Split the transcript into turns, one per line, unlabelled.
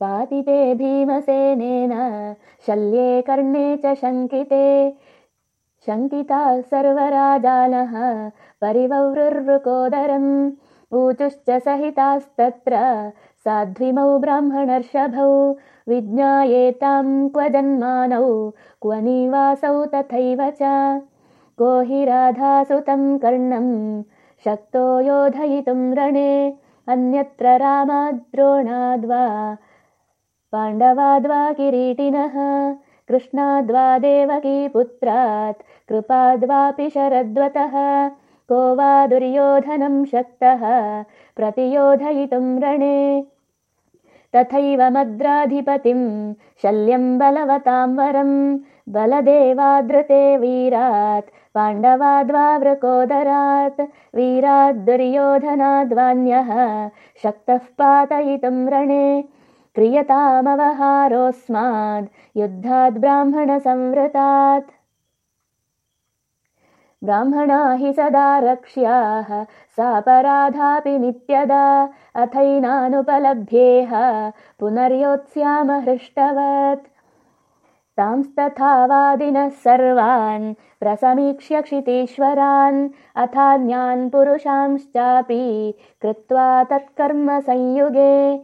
पातिते भीमसेनेन शल्ये कर्णे च शङ्किते। शङ्किताः सर्वराजानः परिववृरुकोदरम् ऊचुश्च सहितास्तत्र साध्विमौ ब्राह्मणर्षभौ विज्ञायेतां क्व जन्मानौ क्व निवासौ तथैव च। को हि राधासुतं कर्णं शक्तो योधयितुं रणे अन्यत्र रामाद्रोणाद्वा पाण्डवाद्वा किरीटिनः कृष्णाद्वा देवकीपुत्रात् कृपाद्वापि शरद्वतः को वा दुर्योधनं शक्तः प्रतियोधयितुं रणे। तथैव मद्राधिपतिं शल्यं बलवतां वरं बलदेवादृते वीरात् पाण्डवाद्वावृकोदरात् वीराद् दुर्योधनाद्वान्यः शक्तः पातयितुं रणे क्रियतामवहारोऽस्माद् युद्धाद् ब्राह्मणसंवृतात्। ब्राह्मणा हि सदा रक्ष्याः सापराधापि नित्यदा अथैनानुपलभ्येह पुनर्योत्स्याम हृष्टवत्। तांस्तथा वादिनः सर्वान् प्रसमीक्ष्य क्षितीश्वरान् अथान्यान् पुरुषांश्चापि कृत्वा तत्कर्म संयुगे